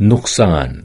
نقصان